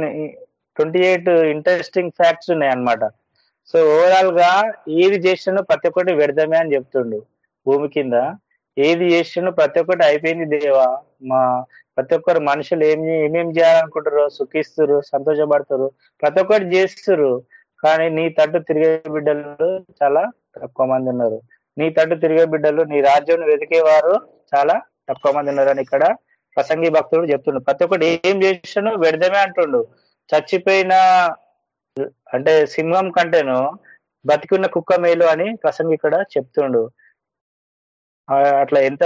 twenty eight interesting facts ఉన్నాయి అనమాట సో ఓవరాల్గా ఏది చేసినా ప్రతి ఒక్కటి వ్యర్థమే అని చెప్తుండు. భూమి కింద ఏది చేసినా ప్రతి ఒక్కటి అయిపోయింది దేవా. మా ప్రతి ఒక్కరు మనుషులు ఏం ఏమేం చేయాలనుకుంటారు సుఖిస్తారు సంతోషపడతారు ప్రతి ఒక్కటి చేస్తారు కానీ నీ తట్టు తిరిగే బిడ్డలు చాలా తక్కువ మంది ఉన్నారు. నీ తట్టు తిరిగే బిడ్డలు నీ రాజ్యం వెతికేవారు చాలా తక్కువ మంది ఉన్నారు అని ఇక్కడ ప్రసంగి భక్తుడు చెప్తుండు. ప్రతి ఒక్కటి ఏం చేసినో వ్యర్థమే అంటుండు. చచ్చిపోయిన అంటే సింహం కంటేను బతికున్న కుక్క మేలు అని ప్రసంగి ఇక్కడ చెప్తుండు. అట్లా ఎంత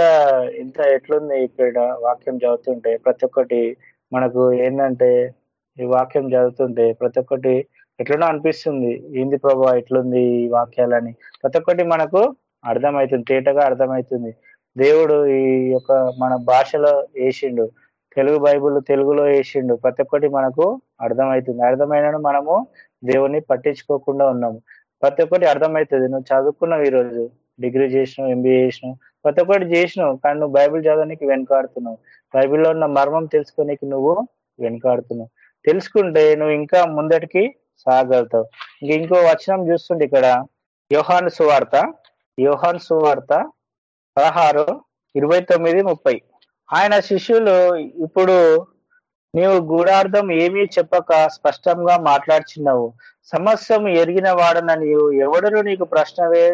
ఎంత ఎట్లుంది ఇక్కడ వాక్యం చదువుతుంటే ప్రతి ఒక్కటి మనకు ఏంటంటే ఈ వాక్యం చదువుతుంటే ప్రతి ఒక్కటి ఎట్లనో అనిపిస్తుంది. ఏంది ప్రభా ఎట్లుంది ఈ వాక్యాలని? ప్రతి ఒక్కటి మనకు అర్థమవుతుంది తేటగా అర్థమవుతుంది. దేవుడు ఈ యొక్క మన భాషలో వేసిండు తెలుగు బైబిల్ తెలుగులో వేసిండు. ప్రతి ఒక్కటి మనకు అర్థమవుతుంది. అర్థమైనను మనము దేవుని పట్టించుకోకుండా ఉన్నాము. ప్రతి ఒక్కటి అర్థమవుతుంది. నువ్వు చదువుకున్నావు ఈరోజు. డిగ్రీ చేసినావు ఎంబీఏ చేసినావు. ప్రతి ఒక్కటి చేసినావు. కానీ నువ్వు బైబిల్ చదవడానికి వెనుకాడుతున్నావు. బైబిల్లో ఉన్న మర్మం తెలుసుకోనికి నువ్వు వెనుకాడుతున్నావు. తెలుసుకుంటే నువ్వు ఇంకా ముందటికి సాగలుగుతావు. ఇంక ఇంకో వచనం చూస్తుంటే ఇక్కడ. యోహాన్ సువార్త. యోహాన్ సువార్త పదహారు ఇరవై తొమ్మిది ముప్పై. ఆయన శిష్యులు ఇప్పుడు నీవు గూఢార్థం ఏమీ చెప్పక స్పష్టంగా మాట్లాడుచున్నావు సమస్యం ఎరిగిన వాడన నీవు. ఎవడరు నీకు ప్రశ్నవే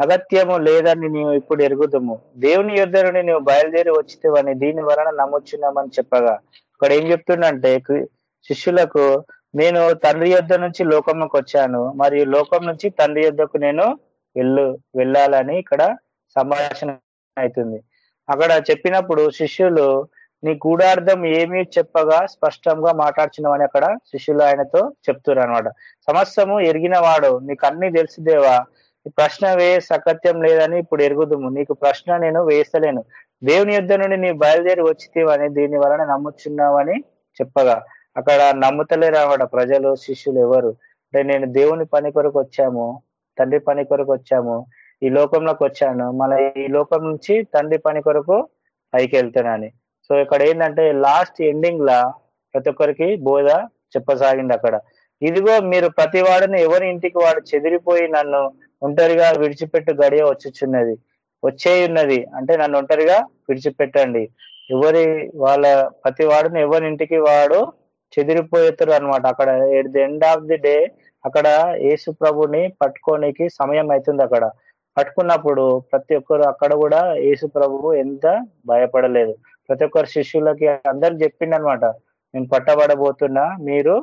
అగత్యము లేదని నీవు ఇప్పుడు ఎరుగుదము. దేవుని యొద్ద నుండి నీవు బయలుదేరి వచ్చితేవని దీని వలన నమ్ముచున్నామని చెప్పగా. ఇక్కడ ఏం చెప్తుండంటే శిష్యులకు నేను తండ్రి యొద్ద నుంచి లోకంలోకి వచ్చాను. మరియు లోకం నుంచి తండ్రి యొద్దకు నేను వెళ్ళు వెళ్ళాలని ఇక్కడ సంభాషణ అవుతుంది. అక్కడ చెప్పినప్పుడు శిష్యులు నీ గూఢార్థం ఏమీ చెప్పగా స్పష్టంగా మాట్లాడుచున్నామని అక్కడ శిష్యులు ఆయనతో చెప్తున్నారు అనమాట సమస్తము ఎరిగిన వాడు నీకు అన్ని తెలుసుదేవా ప్రశ్న వే సకత్యం లేదని ఇప్పుడు ఎరుగుదుము. నీకు ప్రశ్న నేను వేస్తలేను దేవుని యుద్ధ నుండి నీ బయలుదేరి వచ్చితేవని దీని వలన నమ్ముచున్నావని చెప్పగా. అక్కడ నమ్ముతలేరు అనమాట ప్రజలు శిష్యులు ఎవరు. అంటే నేను దేవుని పని కొరకు వచ్చాము తండ్రి పని కొరకు వచ్చాము. ఈ లోకంలోకి వచ్చాను. మళ్ళీ ఈ లోకం నుంచి తండ్రి పని కొరకు పైకి వెళ్తున్నాను. సో ఇక్కడ ఏంటంటే లాస్ట్ ఎండింగ్ లా ప్రతి ఒక్కరికి బోధ చెప్పసాగింది అక్కడ. ఇదిగో మీరు ప్రతి వాడిని ఎవరి ఇంటికి వాడు చెదిరిపోయి నన్ను ఒంటరిగా విడిచిపెట్టు గడియ వచ్చుచున్నది. వచ్చే ఉన్నది. అంటే నన్ను ఒంటరిగా విడిచిపెట్టండి. ఎవరి వాళ్ళ ప్రతి వాడిని ఎవరి ఇంటికి వాడు చెదిరిపోతారు అనమాట అక్కడ at the end of the day అక్కడ యేసు ప్రభుని పట్టుకోనికి సమయం అవుతుంది అక్కడ. పట్టుకున్నప్పుడు ప్రతి ఒక్కరు అక్కడ కూడా యేసు ప్రభువు ఎంత భయపడలేదు. ప్రతి ఒక్కరు శిష్యులకి అందరు చెప్పిండు అనమాట నేను పట్టబడబోతున్నా మీరు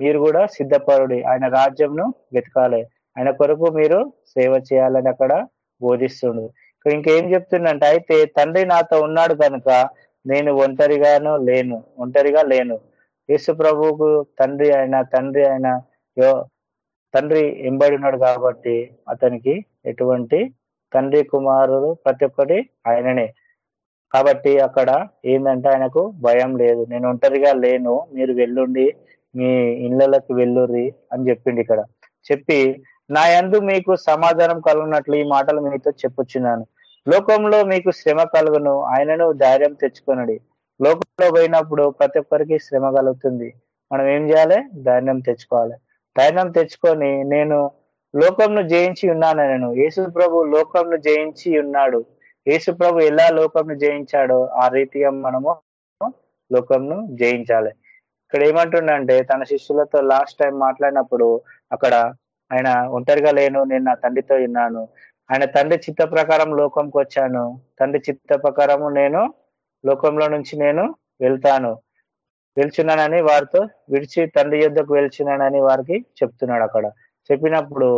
మీరు కూడా సిద్ధపరుడి. ఆయన రాజ్యంను వెతకాలి. ఆయన కొరకు మీరు సేవ చేయాలని అక్కడ బోధిస్తుండు. ఇక్కడ ఇంకేం చెప్తుండంటే అయితే తండ్రి నాతో ఉన్నాడు కనుక నేను ఒంటరిగాను లేను ఒంటరిగా లేను. యేసు ప్రభువుకు తండ్రి అయినా తండ్రి అయినా తండ్రి ఎంబడి ఉన్నాడు కాబట్టి అతనికి ఎటువంటి తండ్రి కుమారుడు ప్రతి ఒక్కటి ఆయననే. కాబట్టి అక్కడ ఏంటంటే ఆయనకు భయం లేదు. నేను ఒంటరిగా లేను మీరు వెళ్ళుండి మీ ఇళ్ళకి వెళ్ళుర్రి అని చెప్పిండి ఇక్కడ. చెప్పి నా యందు మీకు సమాధానం కలుగునట్లు ఈ మాటలు మీతో చెప్పుచున్నాను. లోకంలో మీకు శ్రమ కలుగును ఆయనను ధైర్యం తెచ్చుకొనడి. లోకంలో పోయినప్పుడు ప్రతి ఒక్కరికి శ్రమ కలుగుతుంది. మనం ఏం చేయాలి? ధైర్యం తెచ్చుకోవాలి. ధైర్యం తెచ్చుకొని నేను లోకంను జయించి ఉన్నాను నేను. యేసు ప్రభు లోకంను జయించి ఉన్నాడు. యేసు ప్రభు ఎలా లోకంను జయించాడో ఆ రీతిగా మనము లోకంను జయించాలి. ఇక్కడ ఏమంటుండంటే తన శిష్యులతో లాస్ట్ టైం మాట్లాడినప్పుడు అక్కడ ఆయన ఒంటరిగా లేను నేను నా తండ్రితో ఉన్నాను. ఆయన తండ్రి చిత్త ప్రకారం లోకంకి వచ్చాను తండ్రి చిత్త ప్రకారము నేను లోకంలో నుంచి నేను వెళ్తాను. వెళ్చున్నానని వారితో విడిచి తండ్రి యుద్ధకు వెళ్చున్నానని వారికి చెప్తున్నాడు అక్కడ. చెప్పినప్పుడు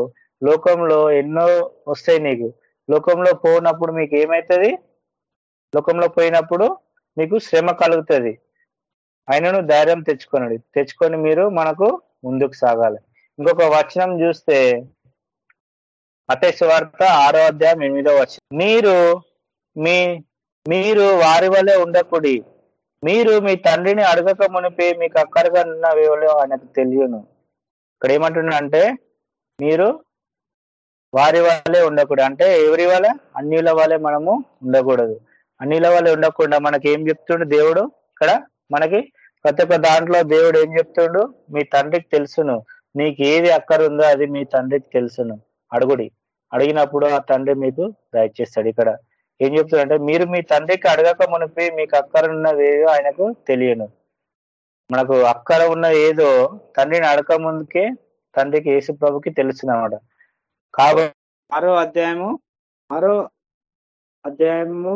లోకంలో ఎన్నో వస్తాయి నీకు. లోకంలో పోనప్పుడు మీకు ఏమవుతుంది లోకంలో పోయినప్పుడు మీకు శ్రమ కలుగుతుంది. ఆయనను ధైర్యం తెచ్చుకొనడి. తెచ్చుకొని మీరు మనకు ముందుకు సాగాలి. ఇంకొక వచనం చూస్తే మతేసు వార్త ఆరో అధ్యాయం ఎనిమిదో వచనం. మీరు మీ మీరు వారి వలె ఉండకుడి. మీరు మీ తండ్రిని అడగక మునిపే మీకు అక్కడగా ఉన్నవేవో ఆయనకు తెలియను. ఇక్కడ ఏమంటున్నాడంటే మీరు వారి వాళ్ళే ఉండకూడదు. అంటే ఎవరి వాళ్ళ అన్యుల వాళ్ళే మనము ఉండకూడదు. అన్యుల వాళ్ళే ఉండకుండా మనకి ఏం చెప్తుండు దేవుడు? ఇక్కడ మనకి ప్రతి ఒక్క దాంట్లో దేవుడు ఏం చెప్తుండు? మీ తండ్రికి తెలుసును. నీకు ఏది అక్కర ఉందో అది మీ తండ్రికి తెలుసును. అడుగుడి. అడిగినప్పుడు ఆ తండ్రి మీకు దయచేస్తాడు ఇక్కడ. ఏం చెప్తాడంటే మీరు మీ తండ్రికి అడగక మునిపి మీకు అక్కర ఉన్నది ఏదో ఆయనకు తెలియను. మనకు అక్కర ఉన్న ఏదో తండ్రిని అడగక ముందుకే తండ్రికి యేసు ప్రభుకి తెలుస్తుంది అనమాట కాబట్టి ఆరో అధ్యాయము ఆరో అధ్యాయము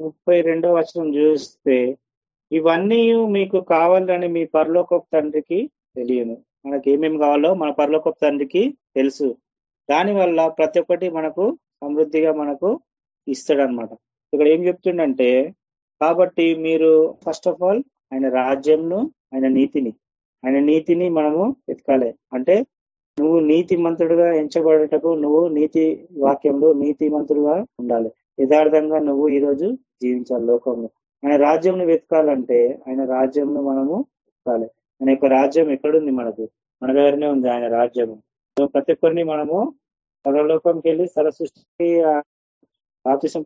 ముప్పై రెండో వచనం చూస్తే ఇవన్నీ మీకు కావాలని మీ పరలోకపు తండ్రికి తెలియను. మనకి ఏమేమి కావాలో మన పరలోకపు తండ్రికి తెలుసు. దానివల్ల ప్రతి ఒక్కటి మనకు సమృద్ధిగా మనకు ఇస్తాడనమాట ఇక్కడ ఏం చెప్తుండంటే కాబట్టి మీరు ఫస్ట్ ఆఫ్ ఆల్ ఆయన రాజ్యంను ఆయన నీతిని ఆయన నీతిని మనము వెతకాలి. అంటే నువ్వు నీతి మంత్రుడుగా ఎంచబడటకు నువ్వు నీతి వాక్యంలో నీతి మంత్రుడుగా ఉండాలి. యథార్థంగా నువ్వు ఈరోజు జీవించాలి లోకంలో. ఆయన రాజ్యంను వెతకాలంటే ఆయన రాజ్యంను మనము వెతకాలి. ఆయన యొక్క రాజ్యం ఎక్కడుంది మనకు? మన దగ్గరనే ఉంది ఆయన రాజ్యము. సో ప్రతి ఒక్కరిని మనము పరలోకంకి వెళ్ళి సరసృష్టి ఆఫీసం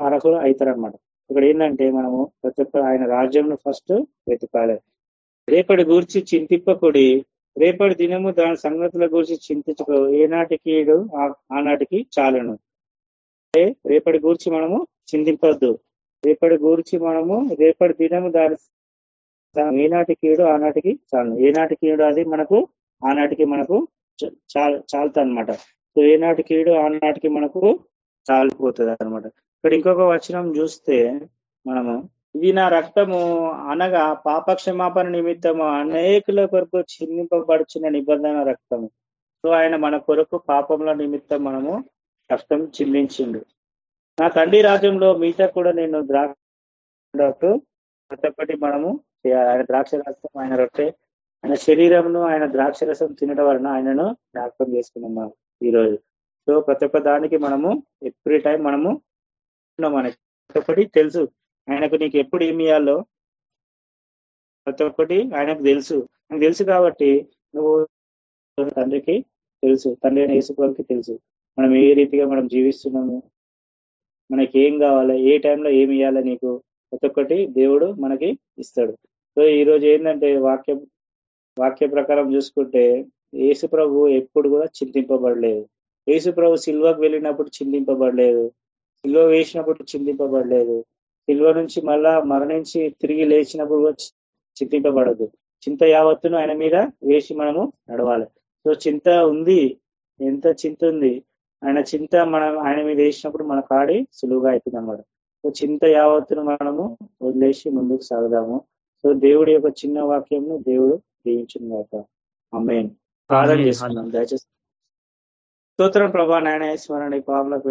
అర్హులు అవుతారనమాట ఇక్కడ ఏంటంటే మనము ప్రతి ఒక్క ఆయన రాజ్యంను ఫస్ట్ వెతకాలి. రేపటి గురించి చింతిప్పకుడి రేపటి దినము దాని సంగతుల గురించి చింతించుకో. ఏనాటికి ఆనాటికి చాలును. అంటే రేపటి గురించి మనము చింతింపద్దు. రేపటి గురించి మనము రేపటి దినము దాని ఏనాటి కీడు ఆనాటికి చాలు ఏనాటి కీడు అది మనకు ఆనాటికి మనకు చాలు చాలుతా అనమాట సో ఏనాటి కీడు ఆనాటికి మనకు చాలిపోతుంది అనమాట ఇక్కడ ఇంకొక వచనం చూస్తే మనము ఇది నా రక్తము అనగా పాపక్షమాపణ నిమిత్తము అనేకుల కొరకు చిందింపబడుచున్న నిబంధన రక్తము. సో ఆయన మన కొరకు పాపముల నిమిత్తం మనము రక్తం చిందించిండు. నా తండ్రి రాజ్యంలో మిగతా కూడా నేను ద్రాక్ష ప్రతి మనము చేయాలి. ఆయన ద్రాక్ష రసం ఆయన రొట్టె ఆయన శరీరంను ఆయన ద్రాక్ష రసం తినడం వలన ఆయనను జ్ఞాపకం చేసుకున్నాం ఈ రోజు సో ప్రతి ఒక్క దానికి మనము ఎవ్రీ టైం మనము మనకి ప్రతి ఒక్కటి తెలుసు. ఆయనకు నీకు ఎప్పుడు ఏమి ఇవ్వాలో ప్రతి ఒక్కటి ఆయనకు తెలుసు. ఆయనకు తెలుసు కాబట్టి నువ్వు తండ్రికి తెలుసు. తండ్రి అయిన యేసుప్రభుకి తెలుసు. మనం ఏ రీతిగా మనం జీవిస్తున్నాము? మనకి ఏం కావాలి? ఏ టైంలో ఏమి ఇవ్వాలి నీకు? ప్రతి ఒక్కటి దేవుడు మనకి ఇస్తాడు. సో ఈ రోజు ఏంటంటే వాక్యం వాక్య ప్రకారం చూసుకుంటే యేసు ప్రభు ఎప్పుడు కూడా చింతింపబడలేదు. యేసు ప్రభు సిల్వకు వెళ్ళినప్పుడు చింతింపబడలేదు సిల్వ వేసినప్పుడు చింతింపబడలేదు సిల్వ నుంచి మళ్ళా మరణించి తిరిగి లేచినప్పుడు చింతింపబడదు. చింత యావత్తును ఆయన మీద వేసి మనము నడవాలి. సో చింత ఉంది. ఎంత చింత ఉంది? ఆయన చింత మనం ఆయన మీద వేసినప్పుడు మన కాడి సులువుగా అవుతుంది అనమాట సో చింత యావత్తును మనము వదిలేసి ముందుకు సాగుదాము. సో దేవుడి యొక్క చిన్న వాక్యంను దేవుడు దీవించిన కాక అమ్మేన్ ప్రార్థన దయచేసి స్తోత్రం ప్రభా నాయన స్మరణ పాములకు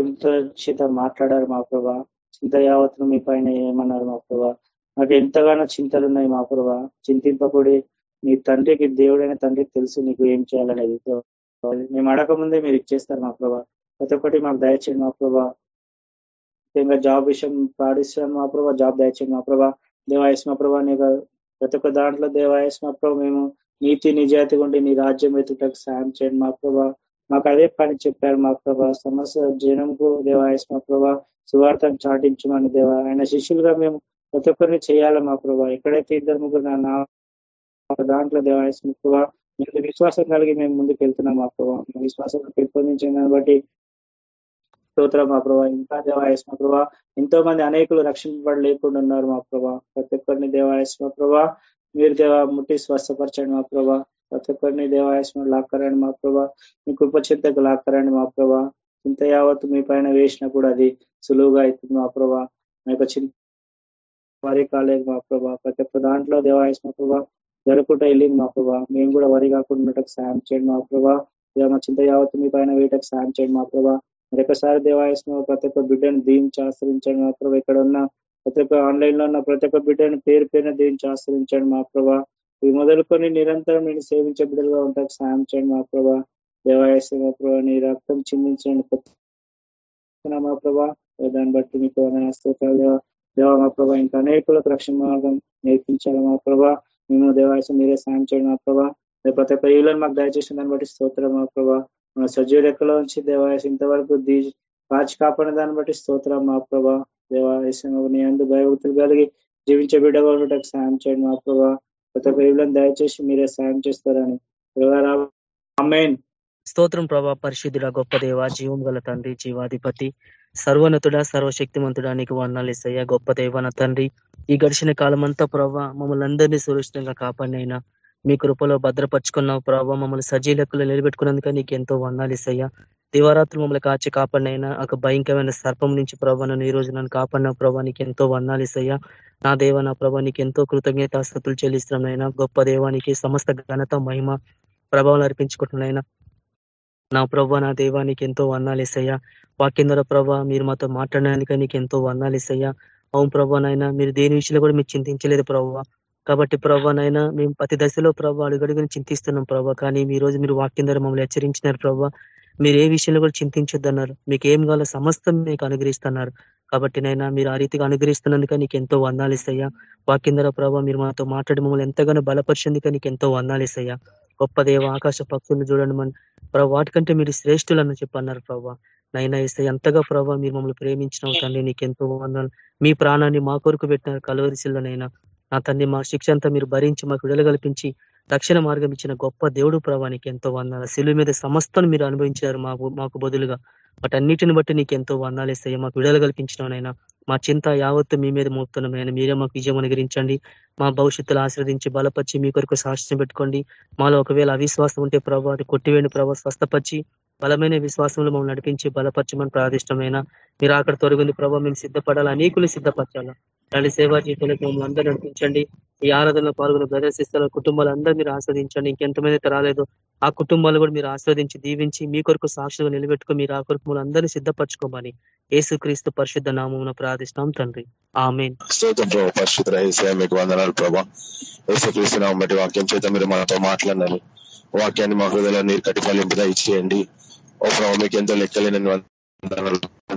ఎంతో చేత మాట్లాడారు మా ప్రభా. చింత యావత్తును మీ పైన ఏమన్నారు మా ప్రభా? నాకు ఎంతగానో చింతలు ఉన్నాయి మా ప్రభా. చింతింపకూడి నీ తండ్రికి దేవుడైన తండ్రికి తెలుసు నీకు ఏం చేయాలనేది. మేము అడగ ముందే మీరు ఇచ్చేస్తారు మా ప్రభా. ప్రతి ఒక్కటి మాకు దయచేయండి మా ప్రభా. ముఖ్యంగా జాబ్ విషయం పాడిస్తాను మా ప్రభా. జాబ్ దయచేయండి మా ప్రభా. దేవాయస్ మా ప్రభా నీకు ప్రతి ఒక్క దాంట్లో దేవాయస్ మా ప్రభా. మేము నీతి నిజాయితీ ఉండి నీ రాజ్యం ఎత్తుటకు సాయం చేయండి మా ప్రభా. మాకు అదే పని చెప్పారు మా ప్రభా. సమస్య జనంకు దేవాయస్ మా ప్రభా సువార్థం చాటించమని దేవా. ఆయన శిష్యులుగా మేము ప్రతి ఒక్కరిని చేయాలి మా ప్రభా. ఎక్కడైతే ఇద్దరు ముగ్గురు నా దాంట్లో దేవాయస్ మా ప్రభా మేము విశ్వాసం కలిగి మేము ముందుకు వెళ్తున్నాం మా ప్రభావ విశ్వాసం పెంపొందించిన దాన్ని బట్టి స్తోత్రం మా ప్రభా. ఇంకా దేవాయస్ మా ప్రభా ఎంతో మంది అనేకులు రక్షింపబడి లేకుండా ఉన్నారు మా ప్రభా. ప్రతి ఒక్కరిని దేవాయస్ మా ప్రభా మీరు దేవా ముట్టి స్వస్థపరచండి మా ప్రభా. ప్రతి ఒక్కరిని దేవాయస్మ లాక్కరండి మా ప్రభా మీ కృప లాక్కరండి మా ప్రభా చింత యావత్తు మీ పైన వేసినప్పుడు అది సులువుగా అవుతుంది మా ప్రభా మా యొక్క చింత వరి కాలేదు మా ప్రభా ప్రతి ఒక్క దాంట్లో దేవాయస్మ ప్రభా జరుపుకుంటూ వెళ్ళింది మా ప్రభా మేము కూడా వరి కాకుండా ఉండటకు సాయం చేయండి మా ప్రభా మా చింత యావత్తు మీ పైన వేయటకు సాయం చేయండి మా ప్రభా మరొకసారి దేవాయస్మ ప్రతి ఒక్క బిడ్డను దీవించి ఆశ్రయించండి మా ప్రభా ఇక్కడ ఉన్న ప్రతి ఒక్క ఆన్లైన్లో ఉన్న ప్రతి ఒక్క బిడ్డను పేరు పేరున దీవించి ఆశ్రయించండి మా ప్రభా ఇవి మొదలుకొని నిరంతరం నేను సేవించే బిడ్డలుగా ఉంటాకు సాయం చేయండి మా ప్రభా. దేవాయస్ మా ప్రభా నీ రక్తం చిందించండి. మా ప్రభా. దాన్ని బట్టి మీకు స్తోత్రాలు దేవ. మా ప్రభా ఇంకా అనేకులకు రక్షణ మార్గం నేర్పించాలి మా ప్రభా. మేము దేవాయసం మీరే సాయం చేయండి మా ప్రభా. ప్రతి ఒక్క మాకు దయచేసిన దాన్ని బట్టి స్తోత్రం మా ప్రభా. మన సజీవ లెక్కలో నుంచి దేవాయసం ఇంతవరకు దీ కాచి కాపాడిన దాన్ని బట్టి స్తోత్రం మా ప్రభా. దేవాయసం నీ అందు భయభక్తులు కలిగి జీవించే బిడ్డగా ఉండటం సాయం చేయండి మా ప్రభా. ప్రతి ఒక్క ఈలను దయచేసి మీరే సాయం చేస్తారని. అమ్మేన్ స్తోత్రం ప్రభా పరిశుద్ధుడ గొప్ప దేవ జీవం గల తండ్రి జీవాధిపతి సర్వనతుడ సర్వశక్తిమంతుడా నీకు వర్ణాలు ఇస్తాయా గొప్ప దేవన తండ్రి. ఈ గడిచిన కాలం అంతా ప్రభావ మమ్మల్ని అందరినీ సురక్షితంగా కాపాడినైనా మీ కృపలో భద్రపరుచుకున్నావు ప్రభావ మమ్మల్ని సజీలకులు నిలబెట్టుకున్నందుక నీకు ఎంతో వర్ణాలు ఇస్తాయా దివారాత్రులు మమ్మల్ని కాచి కాపాడినైనా ఒక భయంకరమైన సర్పం నుంచి ప్రభా నన్ను ఈ రోజు నన్ను కాపాడిన ప్రభా నీకు ఎంతో వర్ణాలు ఇస్తాయా నా దేవ నా ప్రభా నీకు ఎంతో కృతజ్ఞత చెల్లిస్తున్నాం చెల్లిస్తున్నాయినా గొప్ప దేవానికి సమస్త ఘనత మహిమ ప్రభావం అర్పించుకుంటున్నాయినా నా ప్రభా నా దేవానికి ఎంతో వర్ణాలు ఇస్తాయా వాక్యం ప్రభా మీరు మాతో మాట్లాడడానికి నీకు ఎంతో వర్ణాలు ఇస్తాయా అవును ప్రభా నాయన మీరు దేని విషయంలో కూడా మీరు చింతించలేదు ప్రభావ కాబట్టి ప్రభా నాయన మేము ప్రతి దశలో ప్రభా అడుగడుగుని చింతిస్తున్నాం ప్రభా. కానీ ఈ రోజు మీరు వాక్యం ద్వారా మమ్మల్ని హెచ్చరించినారు ప్రభావ మీరు ఏ విషయంలో కూడా చింతించొద్దన్నారు. మీకు ఏం కావాలో సమస్తం మీకు అనుగ్రహిస్తున్నారు. కాబట్టి నైనా మీరు ఆ రీతిగా అనుగ్రహిస్తున్నందుక నీకు ఎంతో వందాలు వాకిందర ప్రభావ మీరు మాతో మాట్లాడి మమ్మల్ని ఎంతగానో బలపరిచేందుక నీకు ఎంతో వందాలేసయ్యా గొప్ప దేవ ఆకాశ పక్షులు చూడండి మన ప్రభావ వాటికంటే మీరు శ్రేష్ఠులు అని చెప్పన్నారు ప్రభావ నైనా ఇస్తే ఎంతగా ప్రభావ మీరు మమ్మల్ని ప్రేమించిన తండ్రి నీకు ఎంతో వందాలు మీ ప్రాణాన్ని మా కొరకు పెట్టినారు కలవరిశిల్లోనైనా నా తండ్రి మా శిక్ష అంతా మీరు భరించి మాకు విడుదల కల్పించి రక్షణ మార్గం ఇచ్చిన గొప్ప దేవుడు ప్రభానికి ఎంతో వందాలు శిలువు మీద సమస్తను మీరు అనుభవించారు మాకు మాకు బదులుగా. వాటన్నిటిని బట్టి నీకు ఎంతో వందాలు ఇస్తాయి మాకు విడుదల కల్పించినైనా మా చింత యావత్తు మీ మీద మోపుతున్నాం మీరే మాకు విజయం అనుగ్రహించండి. మా భవిష్యత్తులో ఆశ్రదించి బలపరిచి మీ కొరకు సాక్ష్యం పెట్టుకోండి. మాలో ఒకవేళ అవిశ్వాసం ఉంటే ప్రభావ కొట్టివేండి ప్రభావ స్వస్థపరిచి బలమైన విశ్వాసంలో మమ్మల్ని నడిపించి బలపరచమని ప్రాదిష్టమైన మీరు అక్కడ తొలగింది ప్రభావ మేము సిద్ధపడాలి? అనేకులు సిద్ధపరచాలా? అలాంటి సేవా జీవితంలో మమ్మల్ని అందరూ నడిపించండి. ఈ ఆరాధనలో పాల్గొన్న బ్రదర్స్ ఇస్తారు కుటుంబాలు అందరూ మీరు ఆస్వాదించండి. ఇంకెంతమంది అయితే రాలేదు ఆ కుటుంబాలు కూడా మీరు ఆస్వాదించి దీవించి మీ కొరకు సాక్షులుగా నిలబెట్టుకుని మీరు ఆ కొరకు అందరినీ సిద్ధపరచుకోమని క్రీస్తు పరిశుద్ధ నామం ప్రార్థిస్తాం తండ్రి. ఆమె మీకు వందనాలు ప్రభా. క్రీస్తు నామం బట్టి వాక్యం చేత మీరు మనతో మాట్లాడాలి వాక్యాన్ని మా హృదయలో నీరు కట్టి ఫలింపుగా ఇచ్చేయండి ఓ ప్రభావ మీకు ఎంతో లెక్కలేని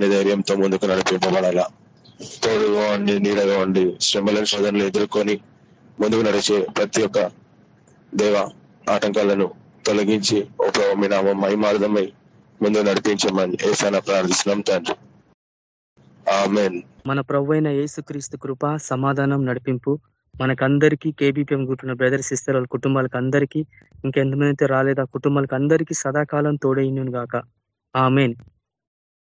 ధైర్యంతో ముందుకు నడిపింపబడాలా తోడుగా ఉండి నీడగా ఉండి శ్రమలను శోధనలు ఎదుర్కొని ముందుకు నడిచే ప్రతి ఒక్క దేవ ఆటంకాలను తొలగించి ఓ ప్రభావ మీ నామం మహిమార్థమై ముందు నడిపించమని ఏసాన ప్రార్థిస్తున్నాం తండ్రి మన ప్రభు అయిన యేసుక్రీస్తు కృప సమాధానం నడిపింపు మనకందరికీ కేబీపీఎం కూర్చున్న బ్రదర్ సిస్టర్ వాళ్ళ కుటుంబాలకు అందరికీ ఇంకెంతమంది రాలేదు ఆ కుటుంబాలకు అందరికీ సదాకాలం తోడైను గాక. ఆమెన్.